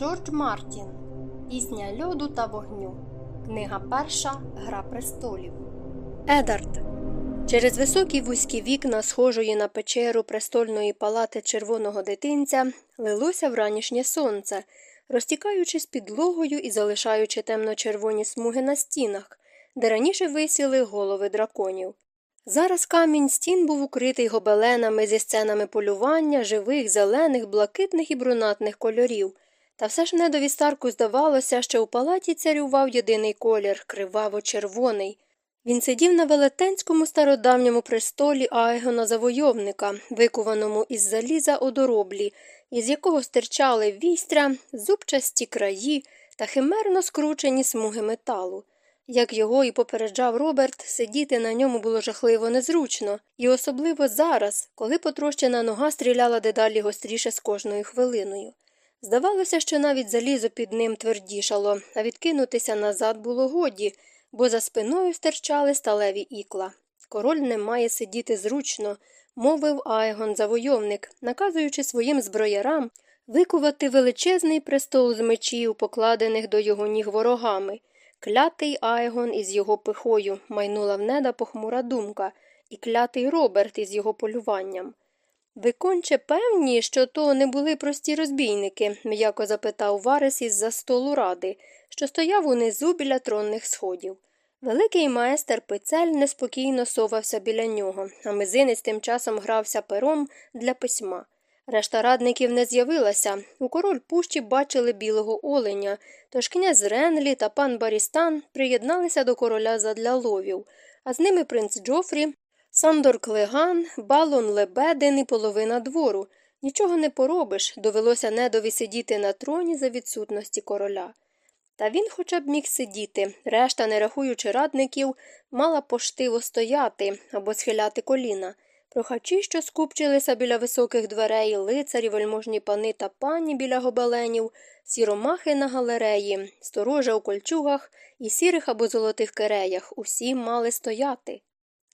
Джордж Мартін Пісня льоду та вогню. Книга перша Гра престолів. Едард. Через високі вузькі вікна, схожої на печеру престольної палати червоного дитинця, лилося вранішнє сонце, розтікаючись підлогою і залишаючи темно-червоні смуги на стінах, де раніше висіли голови драконів. Зараз камінь стін був укритий гобеленами зі сценами полювання, живих, зелених, блакитних і брунатних кольорів. Та все ж недові старку здавалося, що у палаті царював єдиний колір криваво червоний. Він сидів на велетенському стародавньому престолі Айгона завойовника, викуваному із заліза одороблі, із якого стирчали вістря, зубчасті краї та химерно скручені смуги металу. Як його і попереджав Роберт, сидіти на ньому було жахливо незручно, і особливо зараз, коли потрощена нога стріляла дедалі гостріше з кожною хвилиною. Здавалося, що навіть залізо під ним твердішало, а відкинутися назад було годі, бо за спиною стирчали сталеві ікла. Король не має сидіти зручно, мовив Айгон завойовник, наказуючи своїм зброярам викувати величезний престол з мечів, покладених до його ніг ворогами. Клятий Айгон із його пихою майнула в неда похмура думка, і клятий Роберт із його полюванням. Ви конче певні, що то не були прості розбійники? м'яко запитав Варес із за столу ради, що стояв унизу біля тронних сходів. Великий майстер пицель неспокійно совався біля нього, а мизинець тим часом грався пером для письма. Решта радників не з'явилася. У король пущі бачили білого оленя, тож князь Ренлі та пан Барістан приєдналися до короля задля ловів, а з ними принц Джофрі, Сандор Клеган, Балон Лебедин і половина двору. Нічого не поробиш, довелося недові сидіти на троні за відсутності короля. Та він хоча б міг сидіти, решта, не рахуючи радників, мала поштиво стояти або схиляти коліна. Прохачі, що скупчилися біля високих дверей, лицарі, вельможні пани та пані біля гобеленів, сіромахи на галереї, сторожа у кольчугах і сірих або золотих киреях усі мали стояти.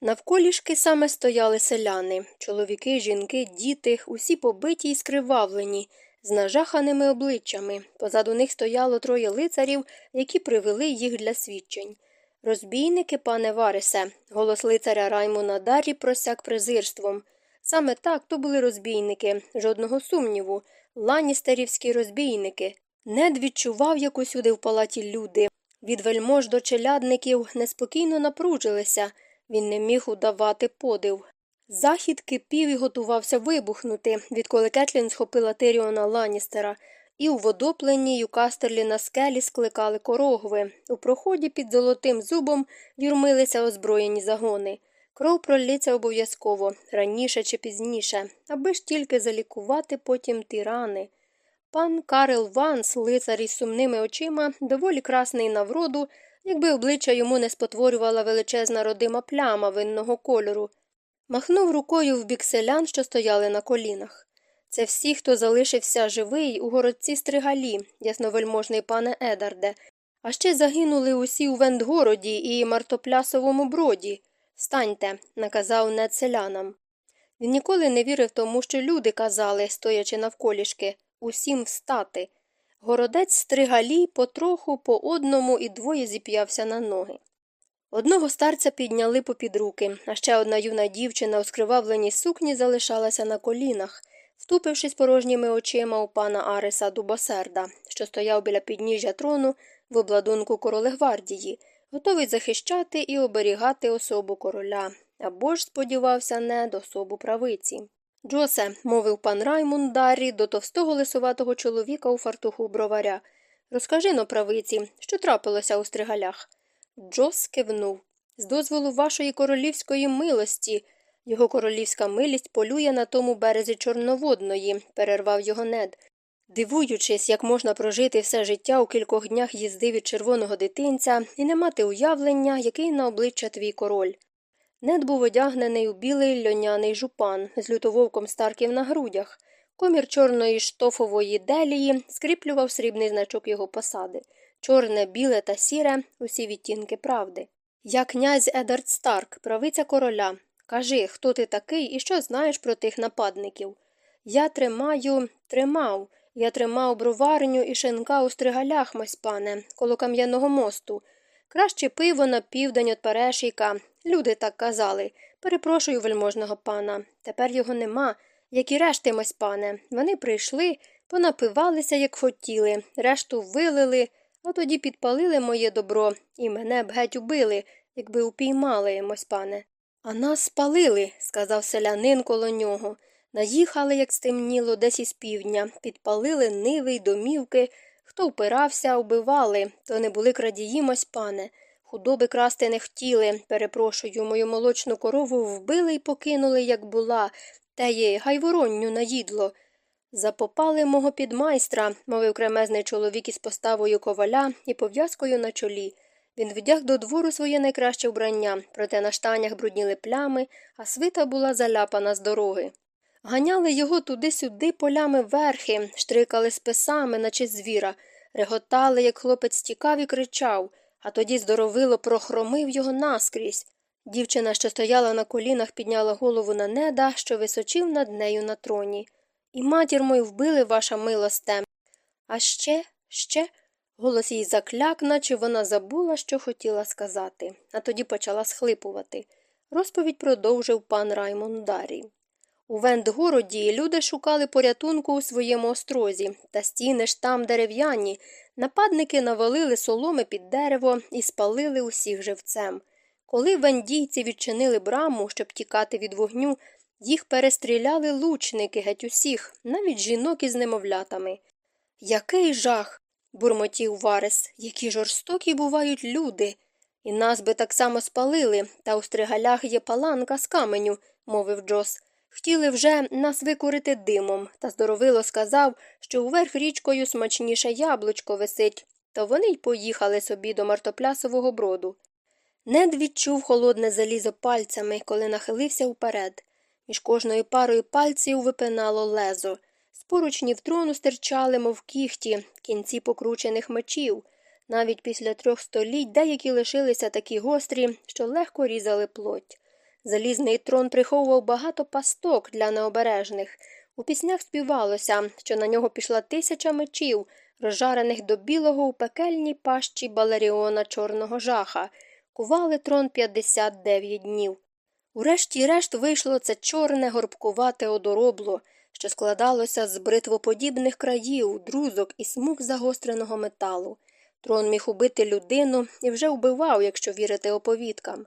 Навколішки саме стояли селяни чоловіки, жінки, діти, усі побиті й скривавлені, з нажаханими обличчями. Позаду них стояло троє лицарів, які привели їх для свідчень. Розбійники, пане Варисе, голос лицаря Раймона Дарі просяк презирством. Саме так то були розбійники, жодного сумніву, ланістерівські розбійники. Нед відчував, як усюди в палаті люди. Від вельмож до челядників неспокійно напружилися, він не міг удавати подив. Захід кипів і готувався вибухнути, відколи Кетлін схопила Тиріона Ланістера і у водопленні Юкастерлі на скелі скликали корогви. У проході під золотим зубом юрмилися озброєні загони. Кров проллється обов'язково, раніше чи пізніше, аби ж тільки залікувати потім ті рани. Пан Карел Ванс, лицар із сумними очима, доволі красний на вроду, якби обличчя йому не спотворювала величезна родима пляма винного кольору. Махнув рукою в бік селян, що стояли на колінах. Це всі, хто залишився живий у городці Стригалі, ясновельможний пане Едарде, а ще загинули усі у Вендгороді і Мартоплясовому броді. Станьте, наказав нед селянам. Він ніколи не вірив тому, що люди казали, стоячи навколішки, усім встати. Городець Стригалі потроху по одному і двоє зіп'явся на ноги. Одного старця підняли попід руки, а ще одна юна дівчина у скривавленій сукні залишалася на колінах втупившись порожніми очима у пана Ариса Дубосерда, що стояв біля підніжжя трону в обладунку королегвардії, готовий захищати і оберігати особу короля, або ж сподівався не до особу правиці. Джосе, мовив пан Раймунд Даррі до товстого лисуватого чоловіка у фартуху броваря. Розкажи но правиці, що трапилося у стригалях. Джос кивнув. З дозволу вашої королівської милості. Його королівська милість полює на тому березі Чорноводної, перервав його нед. Дивуючись, як можна прожити все життя у кількох днях їзди від червоного дитинця і не мати уявлення, який на обличчя твій король. Нед був одягнений у білий льоняний жупан з лютововком старків на грудях. Комір чорної штофової делії скріплював срібний значок його посади чорне, біле та сіре усі відтінки правди. Я князь Едард Старк, правиця короля, Кажи, хто ти такий і що знаєш про тих нападників. Я тримаю, тримав, Я тримав броварню і шинка у стригалях, мось пане, коло кам'яного мосту. Краще пиво на південь від Перешийка. Люди так казали. Перепрошую вельможного пана. Тепер його нема, як і решти, мось пане. Вони прийшли, понапивалися, як хотіли, решту вилили, а тоді підпалили моє добро і мене б геть убили, якби упіймали, мось пане. А нас спалили, сказав селянин коло нього. Наїхали, як стемніло, десь із півдня, підпалили ниви й домівки. Хто впирався, убивали, то не були крадії, мось пане. Худоби красти не хотіли, перепрошую, мою молочну корову вбили й покинули, як була, те є гайворонню наїдло. Запопали мого підмайстра, мовив кремезний чоловік із поставою коваля і пов'язкою на чолі. Він вдяг до двору своє найкраще вбрання, проте на штанях брудніли плями, а свита була заляпана з дороги. Ганяли його туди-сюди полями верхи, штрикали списами, наче звіра, реготали, як хлопець тікав і кричав, а тоді здоровило прохромив його наскрізь. Дівчина, що стояла на колінах, підняла голову на неда, що височив над нею на троні. І матір мою вбили ваша милосте. А ще, ще. Голос їй закляк, наче вона забула, що хотіла сказати, а тоді почала схлипувати. Розповідь продовжив пан Раймон Дарі. У Вендгороді люди шукали порятунку у своєму острозі, та стіни ж там дерев'яні. Нападники навалили соломи під дерево і спалили усіх живцем. Коли вендійці відчинили браму, щоб тікати від вогню, їх перестріляли лучники геть усіх, навіть жінок із немовлятами. Який жах. бурмотів Варес, які жорстокі бувають люди. І нас би так само спалили, та у стригалях є паланка з каменю, мовив Джос. Хотіли вже нас викурити димом, та здоровило сказав, що уверх річкою смачніше яблучко висить, то вони й поїхали собі до мартоплясового броду. Нед відчув холодне залізо пальцями, коли нахилився вперед. Між кожною парою пальців випинало лезо. З поручнів трону стирчали, мов кіхті, кінці покручених мечів. Навіть після трьох століть деякі лишилися такі гострі, що легко різали плоть. Залізний трон приховував багато пасток для необережних. У піснях співалося, що на нього пішла тисяча мечів, розжарених до білого у пекельній пащі Балеріона Чорного жаха, кували трон 59 днів. Урешті-решт вийшло це чорне горбкувате одоробло, що складалося з бритвоподібних країв, друзок і смуг загостреного металу. Трон міг убити людину і вже вбивав, якщо вірити оповідкам.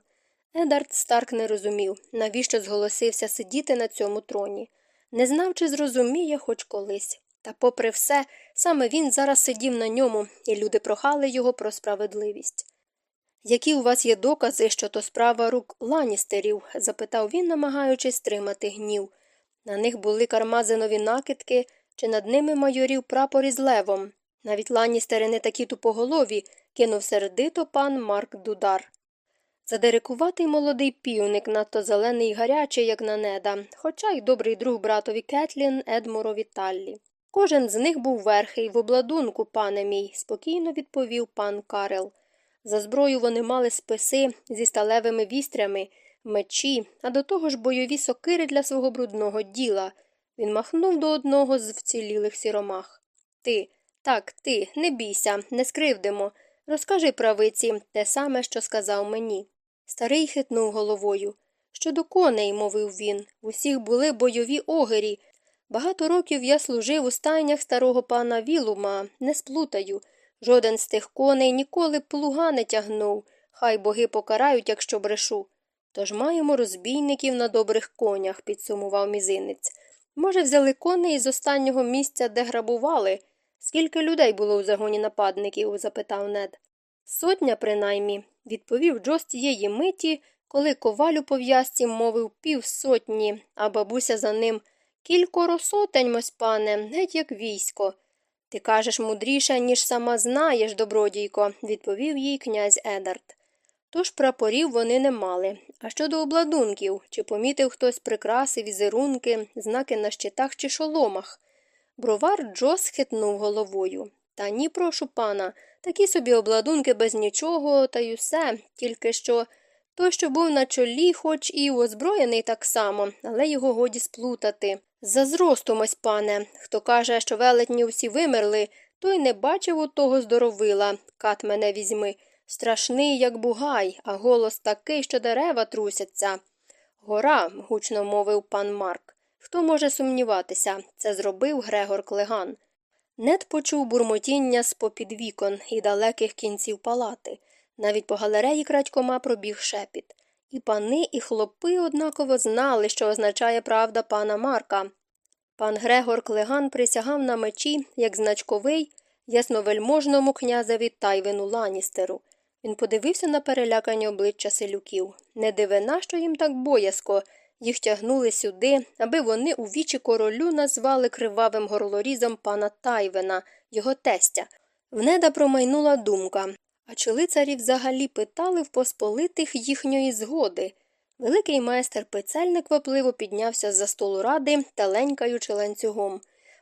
Едард Старк не розумів, навіщо зголосився сидіти на цьому троні. Не знав, чи зрозуміє хоч колись. Та, попри все, саме він зараз сидів на ньому, і люди прохали його про справедливість. Які у вас є докази, що то справа рук ланістерів? запитав він, намагаючись стримати гнів. На них були кармазинові накидки, чи над ними майорів прапор із левом. Навіть ланістери не такі тупоголові, кинув сердито пан Марк Дудар. Задерикуватий молодий півник, надто зелений і гарячий, як на неда, хоча й добрий друг братові Кетлін, Едморові Таллі. Кожен з них був верхий в обладунку, пане мій, спокійно відповів пан Карел. За зброю вони мали списи зі сталевими вістрями, мечі, а до того ж бойові сокири для свого брудного діла. Він махнув до одного з вцілілих сіромах. Ти, так, ти, не бійся, не скривдимо. Розкажи правиці те саме, що сказав мені. Старий хитнув головою. Щодо коней, мовив він, в усіх були бойові огері. Багато років я служив у стайнях старого пана Вілума, не сплутаю. Жоден з тих коней ніколи плуга не тягнув, хай боги покарають, якщо брешу. Тож маємо розбійників на добрих конях, підсумував мізинець. Може, взяли коней з останнього місця, де грабували. Скільки людей було у загоні нападників? запитав нед. Сотня, принаймні, відповів Джо з тієї миті, коли коваль у пов'язці мовив півсотні, а бабуся за ним кількоро сотень, мось пане, геть як військо. Ти кажеш мудріше, ніж сама знаєш, добродійко, відповів їй князь Едард. Тож прапорів вони не мали. А щодо обладунків, чи помітив хтось прикраси, візерунки, знаки на щитах чи шоломах? Бровар Джо схитнув головою. Та ні, прошу пана, такі собі обладунки без нічого, та й усе, тільки що той, що був на чолі, хоч і озброєний так само, але його годі сплутати. За зростом ось, пане, хто каже, що велетні всі вимерли, той не бачив у того здоровила, кат мене візьми. Страшний, як бугай, а голос такий, що дерева трусяться. Гора, гучно мовив пан Марк. Хто може сумніватися, це зробив Грегор Клеган. Нед почув бурмотіння з попід вікон і далеких кінців палати. Навіть по галереї крадькома пробіг шепіт. І пани, і хлопи однаково знали, що означає правда пана Марка. Пан Грегор Клеган присягав на мечі, як значковий, ясновельможному князеві Тайвину Ланістеру. Він подивився на перелякані обличчя селюків. Не дивина, що їм так боязко. Їх тягнули сюди, аби вони у вічі королю назвали кривавим горлорізом пана Тайвена, його тестя. Внеда промайнула думка. А чи лицарі взагалі питали в посполитих їхньої згоди? Великий майстер пецельник квапливо піднявся з за столу ради та ленькаючи ланцюгом.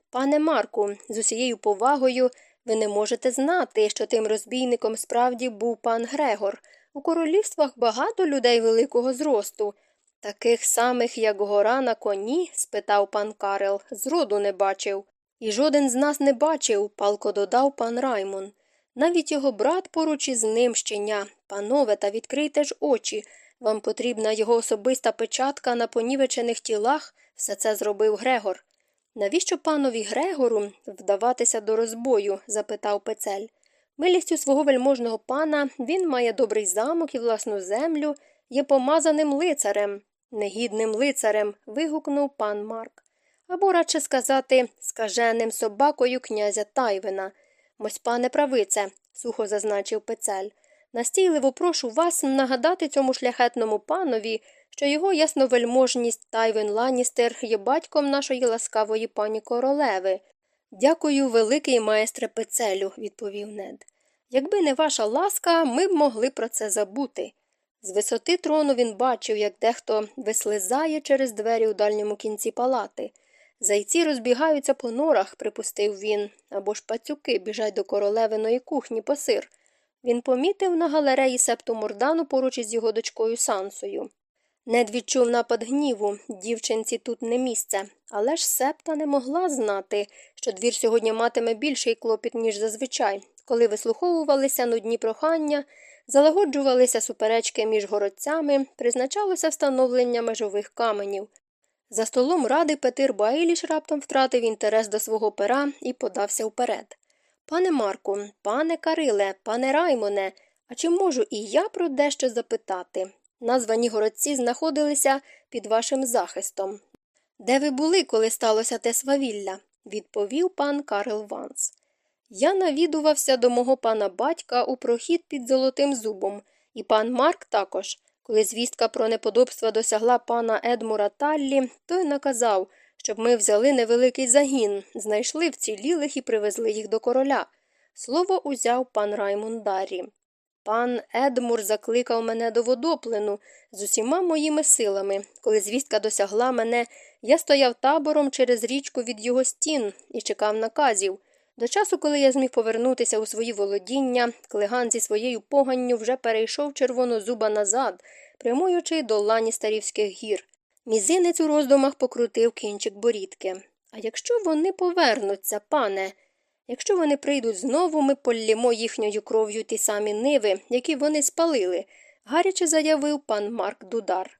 Пане Марку, з усією повагою ви не можете знати, що тим розбійником справді був пан Грегор. У королівствах багато людей великого зросту. Таких самих, як гора на коні? спитав пан Карел, зроду не бачив. І жоден з нас не бачив, палко додав пан Раймон. Навіть його брат поруч із ним щеня. Панове, та відкрийте ж очі. Вам потрібна його особиста печатка на понівечених тілах, все це зробив Грегор. Навіщо панові Грегору вдаватися до розбою? запитав пецель. Милістю свого вельможного пана він має добрий замок і власну землю, є помазаним лицарем, негідним лицарем. вигукнув пан Марк. Або, радше сказати, скаженим собакою князя Тайвина. Мось, пане правице, сухо зазначив пецель. Настійливо прошу вас нагадати цьому шляхетному панові, що його ясновельможність Тайвен Ланістер є батьком нашої ласкавої пані королеви. Дякую, великий майстре пецелю, відповів нед. Якби не ваша ласка, ми б могли про це забути. З висоти трону він бачив, як дехто вислизає через двері у дальньому кінці палати. Зайці розбігаються по норах, припустив він, або ж пацюки біжать до королевиної кухні по сир. Він помітив на галереї септу мордану поруч із його дочкою Сансою. Нед відчув напад гніву, дівчинці тут не місце, але ж септа не могла знати, що двір сьогодні матиме більший клопіт, ніж зазвичай, коли вислуховувалися нудні прохання, залагоджувалися суперечки між городцями, призначалося встановлення межових каменів. За столом ради Петир Баїліш раптом втратив інтерес до свого пера і подався вперед. Пане Марку, пане Кариле, пане Раймоне, а чи можу і я про дещо запитати? Названі городці знаходилися під вашим захистом. Де ви були, коли сталося те свавілля? відповів пан Карл Ванс. Я навідувався до мого пана батька у прохід під золотим зубом, і пан Марк також. Коли звістка про неподобства досягла пана Едмура Таллі, той наказав, щоб ми взяли невеликий загін, знайшли вцілілих і привезли їх до короля. Слово узяв пан Раймон Даррі. Пан Едмур закликав мене до водоплену з усіма моїми силами. Коли звістка досягла мене, я стояв табором через річку від його стін і чекав наказів. До часу, коли я зміг повернутися у свої володіння, клиган зі своєю поганню вже перейшов червоно зуба назад, прямуючи до лані старівських гір. Мізинець у роздумах покрутив кінчик борідки. А якщо вони повернуться, пане, якщо вони прийдуть знову, ми поллємо їхньою кров'ю ті самі ниви, які вони спалили, гаряче заявив пан Марк Дудар.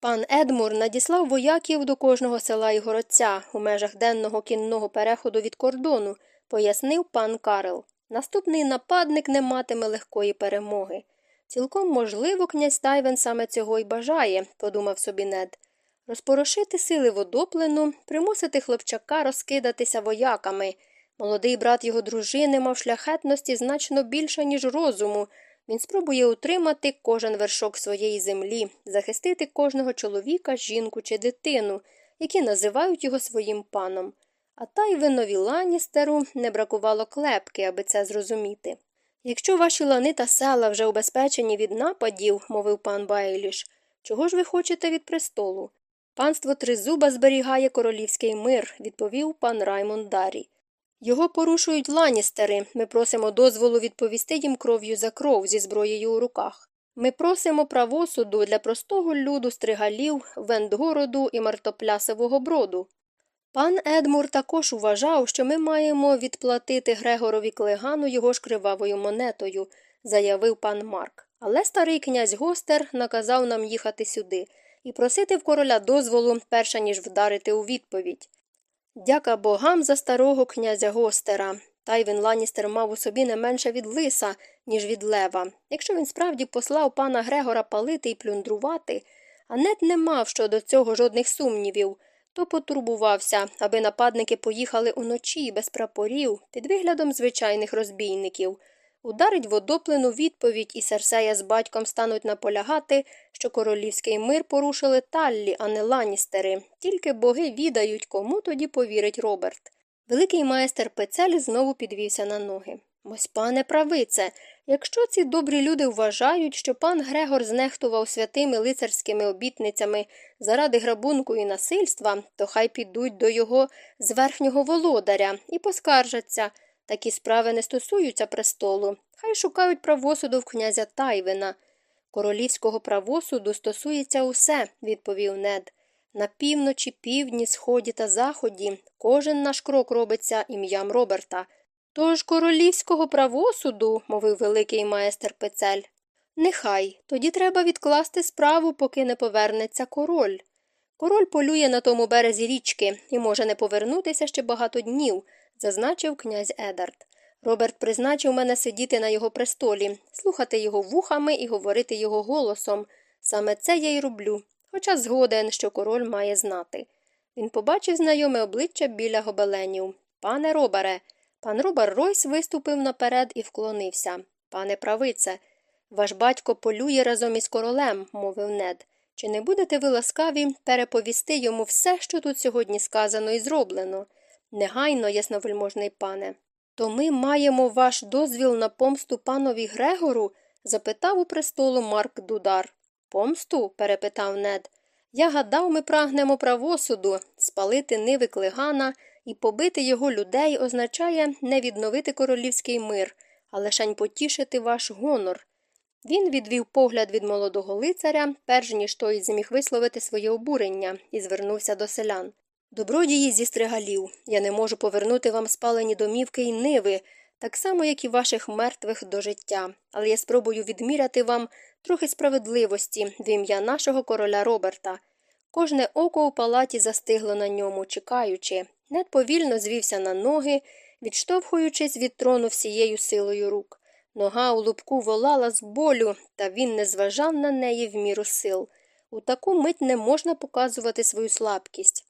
Пан Едмур надіслав вояків до кожного села і городця у межах денного кінного переходу від кордону, пояснив пан Карел. Наступний нападник не матиме легкої перемоги. Цілком можливо, князь Тайвен саме цього й бажає, подумав собі нед. Розпорошити сили водоплену, примусити хлопчака розкидатися вояками. Молодий брат його дружини мав шляхетності значно більше, ніж розуму. Він спробує утримати кожен вершок своєї землі, захистити кожного чоловіка, жінку чи дитину, які називають його своїм паном. А Тайвинові Ланістеру не бракувало клепки, аби це зрозуміти. Якщо ваші лани та села вже убезпечені від нападів, мовив пан Байліш, чого ж ви хочете від престолу? Панство Тризуба зберігає королівський мир, відповів пан Раймонд Дарі. Його порушують ланістери. Ми просимо дозволу відповісти їм кров'ю за кров зі зброєю у руках. Ми просимо правосуду для простого люду стригалів, Вендгороду і Мартоплясового броду. Пан Едмур також вважав, що ми маємо відплатити Грегорові Клегану його ж кривавою монетою, заявив пан Марк. Але старий князь Гостер наказав нам їхати сюди і просити в короля дозволу, перша ніж вдарити у відповідь. Дяка богам за старого князя Гостера. Тайвін Ланністер мав у собі не менше від лиса, ніж від лева. Якщо він справді послав пана Грегора палити і плюндрувати, а нет не мав щодо цього жодних сумнівів, то потурбувався, аби нападники поїхали уночі без прапорів під виглядом звичайних розбійників. Ударить водоплину відповідь, і Серсея з батьком стануть наполягати, що королівський мир порушили Таллі, а не Ланністери. Тільки боги відають, кому тоді повірить Роберт. Великий майстер Пецель знову підвівся на ноги. Ось, пане правице, якщо ці добрі люди вважають, що пан Грегор знехтував святими лицарськими обітницями заради грабунку і насильства, то хай підуть до його зверхнього володаря і поскаржаться. Такі справи не стосуються престолу. Хай шукають правосуду в князя Тайвина. Королівського правосуду стосується усе, відповів нед. На півночі, півдні, сході та заході кожен наш крок робиться ім'ям Роберта. Тож королівського правосуду, мовив великий майстер Пецель. Нехай, тоді треба відкласти справу, поки не повернеться король. Король полює на тому березі річки і може не повернутися ще багато днів, зазначив князь Едард. Роберт призначив мене сидіти на його престолі, слухати його вухами і говорити його голосом. Саме це я й роблю, хоча згоден, що король має знати. Він побачив знайоме обличчя біля гобеленів. Пане Робере, пан Робер Ройс виступив наперед і вклонився. Пане правице, ваш батько полює разом із королем, мовив нед. Чи не будете ви ласкаві переповісти йому все, що тут сьогодні сказано і зроблено? Негайно, ясновельможний пане. То ми маємо ваш дозвіл на помсту панові Грегору? запитав у престолу Марк Дудар. Помсту? перепитав нед. Я гадав, ми прагнемо правосуду, спалити ниви клигана і побити його людей означає не відновити королівський мир, а лишень потішити ваш гонор. Він відвів погляд від молодого лицаря, перш ніж той зміг висловити своє обурення, і звернувся до селян. Добродії зі стригалів, я не можу повернути вам спалені домівки і ниви, так само, як і ваших мертвих до життя, але я спробую відміряти вам трохи справедливості в ім'я нашого короля Роберта. Кожне око у палаті застигло на ньому, чекаючи, нед повільно звівся на ноги, відштовхуючись від трону всією силою рук. Нога у лубку волала з болю, та він не зважав на неї в міру сил. У таку мить не можна показувати свою слабкість.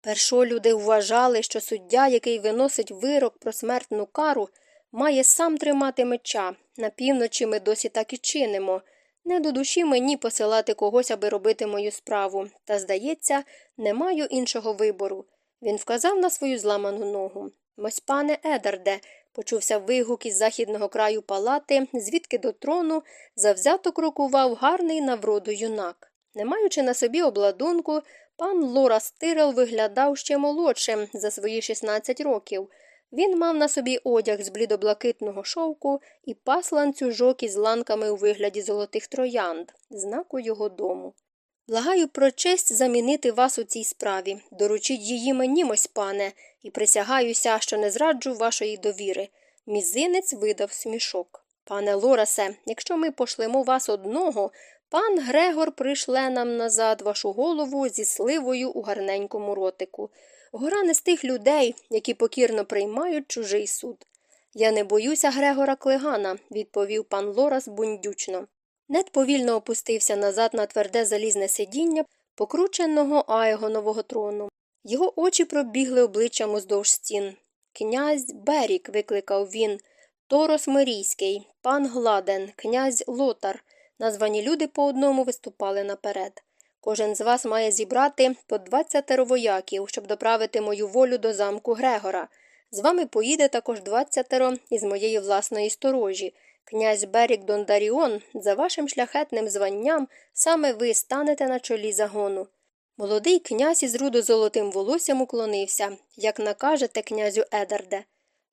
Першолюди вважали, що суддя, який виносить вирок про смертну кару, має сам тримати меча. На півночі ми досі так і чинимо. Не до душі мені посилати когось, аби робити мою справу, та, здається, не маю іншого вибору. Він вказав на свою зламану ногу. Мось, пане Едарде, почувся вигук із західного краю палати, звідки до трону завзято крокував гарний на вроду юнак. Не маючи на собі обладунку, пан Лора Стирел виглядав ще молодшим за свої 16 років. Він мав на собі одяг з блідоблакитного шовку і пас ланцюжок із ланками у вигляді золотих троянд, знаку його дому. Благаю про честь замінити вас у цій справі. Доручіть її мені, мось пане, і присягаюся, що не зраджу вашої довіри. Мізинець видав смішок. Пане Лорасе, якщо ми пошлемо вас одного, пан Грегор пришле нам назад вашу голову зі сливою у гарненькому ротику. Гора не з тих людей, які покірно приймають чужий суд. Я не боюся Грегора Клигана, відповів пан Лорас бундючно. Нед повільно опустився назад на тверде залізне сидіння, покрученого аегонового трону. Його очі пробігли обличчям уздовж стін. Князь Берік, викликав він, Торос Мирійський, пан Гладен, князь Лотар. Названі люди по одному виступали наперед. Кожен з вас має зібрати по двадцятеро вояків, щоб доправити мою волю до замку Грегора. З вами поїде також двадцятеро із моєї власної сторожі. Князь Берік Дондаріон, за вашим шляхетним званням саме ви станете на чолі загону. Молодий князь із рудо-золотим волоссям уклонився, як накажете князю Едарде.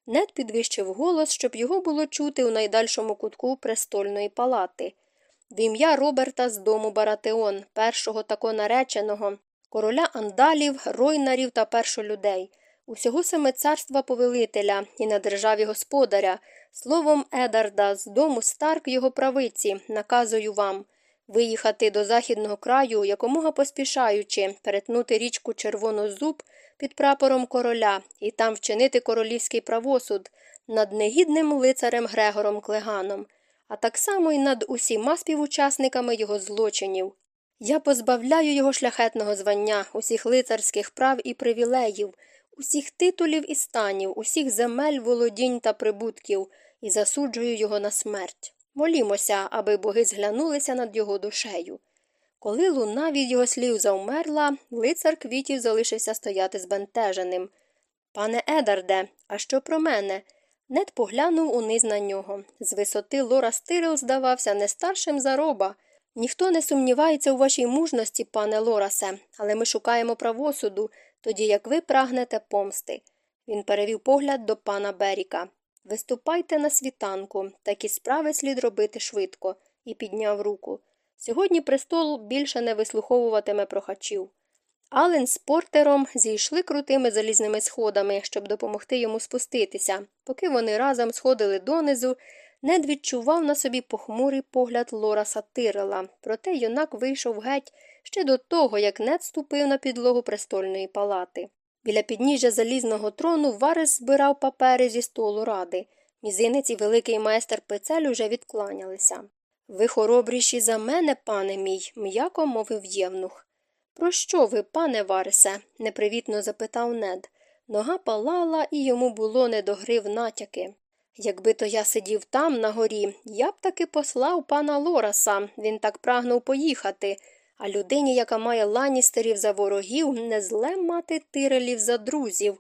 Нед підвищив голос, щоб його було чути у найдальшому кутку престольної палати. В ім'я Роберта з дому Баратеон, першого тако нареченого, короля андалів, ройнарів та першолюдей, усього семи царства повелителя і на державі господаря, словом Едарда, з дому Старк його правиці, наказую вам виїхати до західного краю, якомога поспішаючи, перетнути річку Червонозуб під прапором короля і там вчинити королівський правосуд над негідним лицарем Грегором Клеганом, а так само й над усіма співучасниками його злочинів. Я позбавляю його шляхетного звання, усіх лицарських прав і привілеїв, усіх титулів і станів, усіх земель, володінь та прибутків, і засуджую його на смерть. Молімося, аби боги зглянулися над його душею. Коли луна від його слів завмерла, лицар квітів залишився стояти збентеженим. Пане Едарде, а що про мене? Нед поглянув униз на нього. З висоти Лора Стирил здавався не старшим за роба. Ніхто не сумнівається у вашій мужності, пане Лорасе, але ми шукаємо правосуду, тоді як ви прагнете помсти. Він перевів погляд до пана Беріка. Виступайте на світанку, такі справи слід робити швидко, і підняв руку. Сьогодні престол більше не вислуховуватиме прохачів. Ален з портером зійшли крутими залізними сходами, щоб допомогти йому спуститися. Поки вони разом сходили донизу, нед відчував на собі похмурий погляд Лораса Тирела, проте юнак вийшов геть ще до того, як нед ступив на підлогу престольної палати. Біля підніжжя залізного трону Варес збирав папери зі столу ради. Мізинець і великий майстер пецель уже відкланялися. Ви хоробріші за мене, пане мій, м'яко мовив євнух. Про що ви, пане Варесе? непривітно запитав нед. Нога палала, і йому було не до гри в натяки. Якби то я сидів там, на горі, я б таки послав пана Лораса, він так прагнув поїхати, а людині, яка має ланістерів за ворогів, не зле мати тирелів за друзів.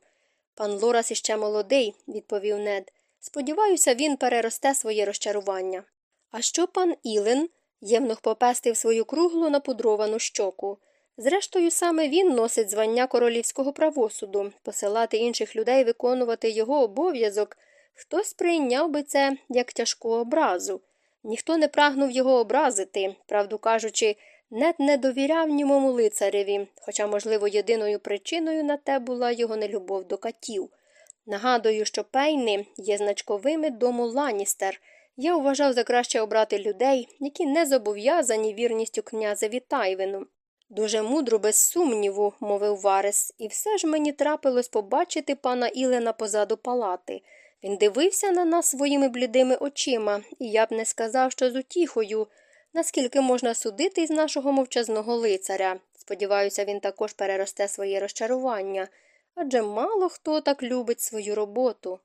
Пан Лорас іще молодий, відповів нед. Сподіваюся, він переросте своє розчарування. А що пан Ілен? Євнух попестив свою круглу напудровану щоку. Зрештою, саме він носить звання королівського правосуду, посилати інших людей виконувати його обов'язок. Хтось прийняв би це як тяжку образу. Ніхто не прагнув його образити, правду кажучи, нет не довіряв німому лицареві, хоча, можливо, єдиною причиною на те була його нелюбов до катів. Нагадую, що пейни є значковими дому Ланістер. Я вважав за краще обрати людей, які не зобов'язані вірністю князеві Тайвину. Дуже мудро, без сумніву, мовив Варес, і все ж мені трапилось побачити пана Ілена позаду палати. Він дивився на нас своїми блідими очима, і я б не сказав, що з утіхою, наскільки можна судити із нашого мовчазного лицаря. Сподіваюся, він також переросте своє розчарування адже мало хто так любить свою роботу.